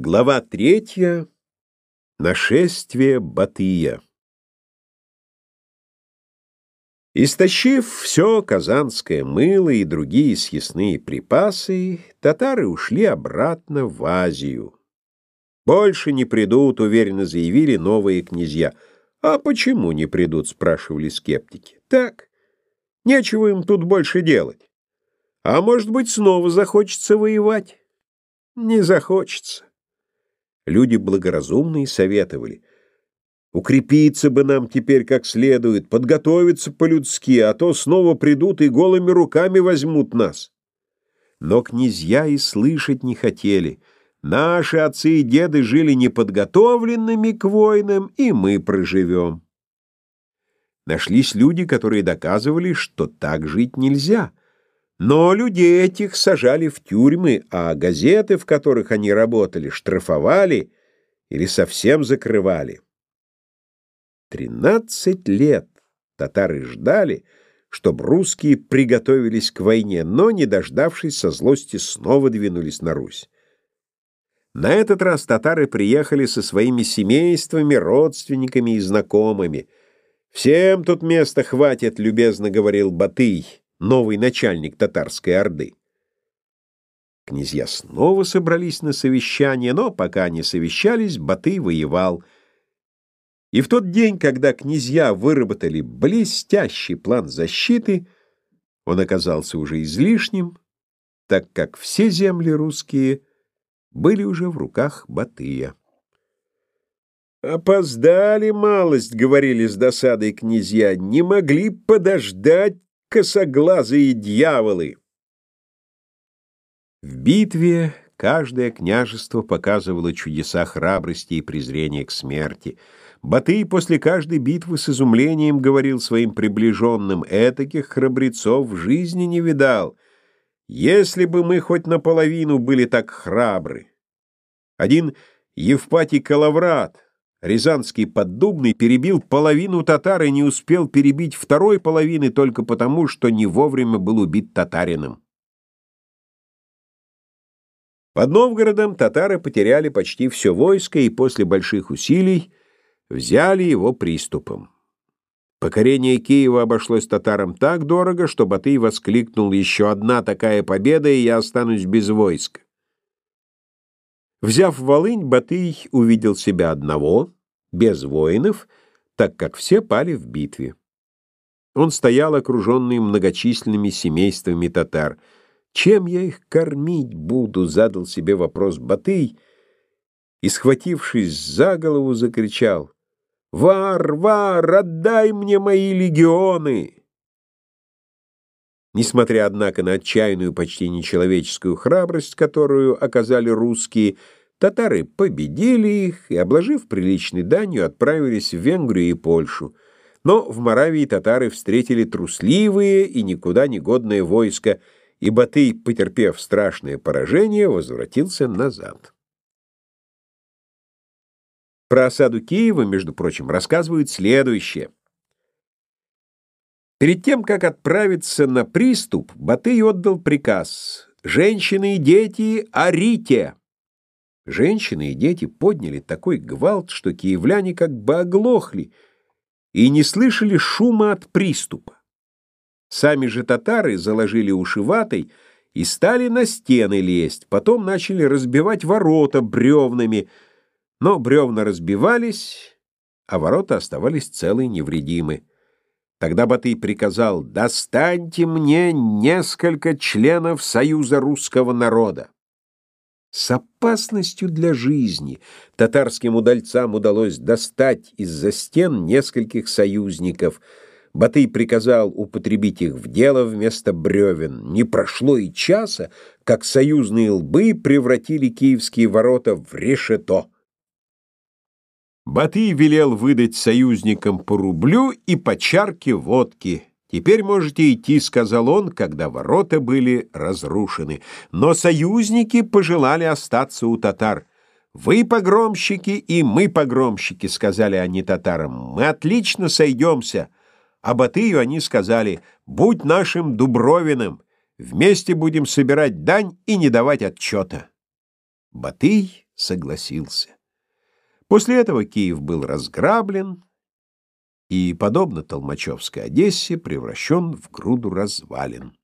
Глава третья. Нашествие Батыя. Истощив все казанское мыло и другие съестные припасы, татары ушли обратно в Азию. Больше не придут, уверенно заявили новые князья. А почему не придут, спрашивали скептики. Так, нечего им тут больше делать. А может быть, снова захочется воевать? Не захочется. Люди благоразумные советовали. Укрепиться бы нам теперь как следует, подготовиться по-людски, а то снова придут и голыми руками возьмут нас. Но князья и слышать не хотели. Наши отцы и деды жили неподготовленными к войнам, и мы проживем. Нашлись люди, которые доказывали, что так жить нельзя — но людей этих сажали в тюрьмы, а газеты, в которых они работали, штрафовали или совсем закрывали. Тринадцать лет татары ждали, чтобы русские приготовились к войне, но, не дождавшись, со злости снова двинулись на Русь. На этот раз татары приехали со своими семействами, родственниками и знакомыми. «Всем тут места хватит», — любезно говорил Батый новый начальник татарской орды. Князья снова собрались на совещание, но пока они совещались, Батый воевал. И в тот день, когда князья выработали блестящий план защиты, он оказался уже излишним, так как все земли русские были уже в руках Батыя. «Опоздали малость», — говорили с досадой князья, — «не могли подождать косоглазые дьяволы!» В битве каждое княжество показывало чудеса храбрости и презрения к смерти. Батый после каждой битвы с изумлением говорил своим приближенным, «Этаких храбрецов в жизни не видал. Если бы мы хоть наполовину были так храбры!» Один Евпатий Калаврат — Рязанский поддубный перебил половину татар и не успел перебить второй половины только потому, что не вовремя был убит татарином. Под Новгородом татары потеряли почти все войско и после больших усилий взяли его приступом. Покорение Киева обошлось татарам так дорого, что Батый воскликнул «Еще одна такая победа, и я останусь без войска». Взяв Волынь, Батый увидел себя одного, без воинов, так как все пали в битве. Он стоял окруженный многочисленными семействами татар. «Чем я их кормить буду?» — задал себе вопрос Батый и, схватившись за голову, закричал. «Вар, вар, отдай мне мои легионы!» Несмотря, однако, на отчаянную, почти нечеловеческую храбрость, которую оказали русские, татары победили их и, обложив приличной данью, отправились в Венгрию и Польшу. Но в Моравии татары встретили трусливые и никуда не годное войско, и Батый, потерпев страшное поражение, возвратился назад. Про осаду Киева, между прочим, рассказывают следующее. Перед тем, как отправиться на приступ, Батый отдал приказ «Женщины и дети, орите!» Женщины и дети подняли такой гвалт, что киевляне как бы оглохли и не слышали шума от приступа. Сами же татары заложили уши ватой и стали на стены лезть, потом начали разбивать ворота бревнами, но бревна разбивались, а ворота оставались целы и невредимы. Тогда Батый приказал «Достаньте мне несколько членов Союза русского народа». С опасностью для жизни татарским удальцам удалось достать из-за стен нескольких союзников. Батый приказал употребить их в дело вместо бревен. Не прошло и часа, как союзные лбы превратили киевские ворота в решето. Батый велел выдать союзникам по рублю и по чарке водки. «Теперь можете идти», — сказал он, когда ворота были разрушены. Но союзники пожелали остаться у татар. «Вы погромщики, и мы погромщики», — сказали они татарам. «Мы отлично сойдемся». А Батыю они сказали, «Будь нашим Дубровиным, вместе будем собирать дань и не давать отчета». Батый согласился. После этого Киев был разграблен и, подобно Толмачевской Одессе, превращен в груду развалин.